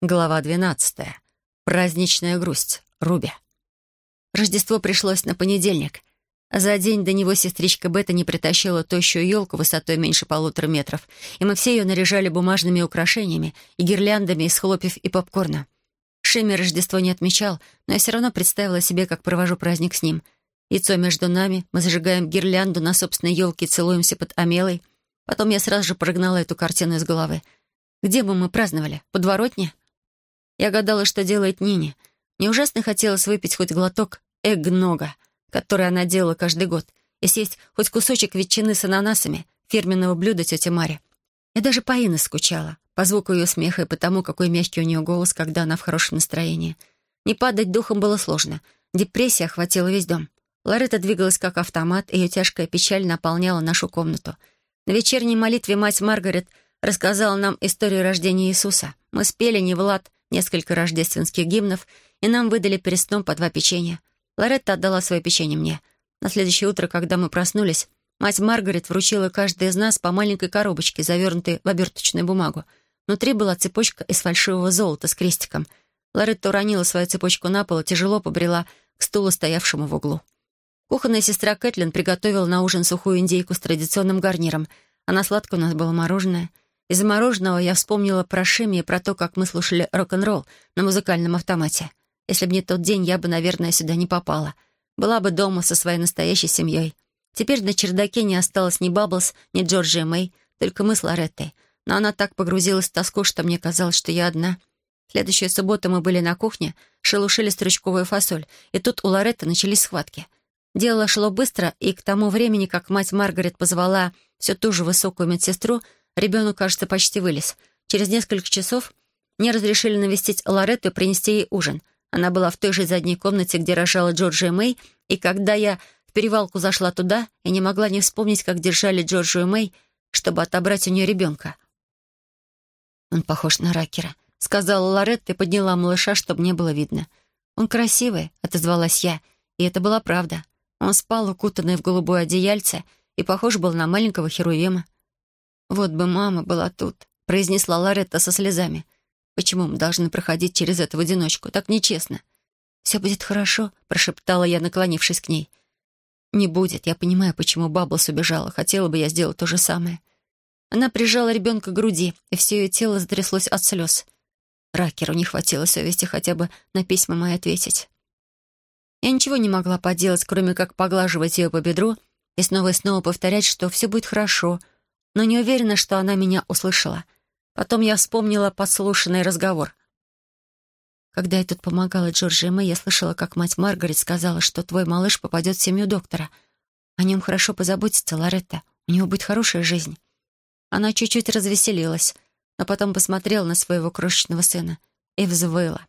Глава 12. Праздничная грусть. Руби. Рождество пришлось на понедельник. За день до него сестричка Бета не притащила тощую елку высотой меньше полутора метров, и мы все ее наряжали бумажными украшениями и гирляндами из хлопьев и попкорна. Шимми Рождество не отмечал, но я все равно представила себе, как провожу праздник с ним. Яйцо между нами, мы зажигаем гирлянду на собственной елке и целуемся под Амелой. Потом я сразу же прогнала эту картину из головы. Где бы мы праздновали? Подворотне? Я гадала, что делает Нине. Мне ужасно хотелось выпить хоть глоток эгнога, который она делала каждый год, и съесть хоть кусочек ветчины с ананасами, фирменного блюда тети Мари. Я даже по Инне скучала, по звуку ее смеха и по тому, какой мягкий у нее голос, когда она в хорошем настроении. Не падать духом было сложно. Депрессия охватила весь дом. Лоретта двигалась как автомат, и ее тяжкая печаль наполняла нашу комнату. На вечерней молитве мать Маргарет рассказала нам историю рождения Иисуса. Мы спели не Влад, несколько рождественских гимнов, и нам выдали перед сном по два печенья. Лоретта отдала свое печенье мне. На следующее утро, когда мы проснулись, мать Маргарет вручила каждой из нас по маленькой коробочке, завернутой в оберточную бумагу. Внутри была цепочка из фальшивого золота с крестиком. Лоретта уронила свою цепочку на пол и тяжело побрела к стулу, стоявшему в углу. Кухонная сестра Кэтлин приготовила на ужин сухую индейку с традиционным гарниром, а на сладко у нас было мороженое — из мороженого я вспомнила про Шими и про то, как мы слушали рок-н-ролл на музыкальном автомате. Если бы не тот день, я бы, наверное, сюда не попала. Была бы дома со своей настоящей семьей. Теперь на чердаке не осталось ни Бабблс, ни Джорджи Мэй, только мы с Лореттой. Но она так погрузилась в тоску, что мне казалось, что я одна. Следующую субботу мы были на кухне, шелушили стручковую фасоль, и тут у Лоретты начались схватки. Дело шло быстро, и к тому времени, как мать Маргарет позвала всю ту же высокую медсестру, Ребенок, кажется, почти вылез. Через несколько часов мне разрешили навестить Лоретту и принести ей ужин. Она была в той же задней комнате, где рожала Джорджия Мэй, и когда я в перевалку зашла туда, я не могла не вспомнить, как держали Джорджию Мэй, чтобы отобрать у нее ребенка. «Он похож на Ракера», — сказала Лоретта и подняла малыша, чтобы не было видно. «Он красивый», — отозвалась я, и это была правда. Он спал, укутанный в голубое одеяльце, и похож был на маленького херувима. «Вот бы мама была тут», — произнесла Лоретта со слезами. «Почему мы должны проходить через это в одиночку? Так нечестно». «Все будет хорошо», — прошептала я, наклонившись к ней. «Не будет. Я понимаю, почему Бабблс убежала. Хотела бы я сделать то же самое». Она прижала ребенка к груди, и все ее тело затряслось от слез. Ракеру не хватило совести хотя бы на письма мои ответить. Я ничего не могла поделать, кроме как поглаживать ее по бедру и снова и снова повторять, что все будет хорошо — но не уверена, что она меня услышала. Потом я вспомнила подслушанный разговор. Когда я тут помогала Джорджи и Мэй, я слышала, как мать Маргарет сказала, что твой малыш попадет в семью доктора. О нем хорошо позаботится Лоретта. У него будет хорошая жизнь. Она чуть-чуть развеселилась, но потом посмотрела на своего крошечного сына и взвыла.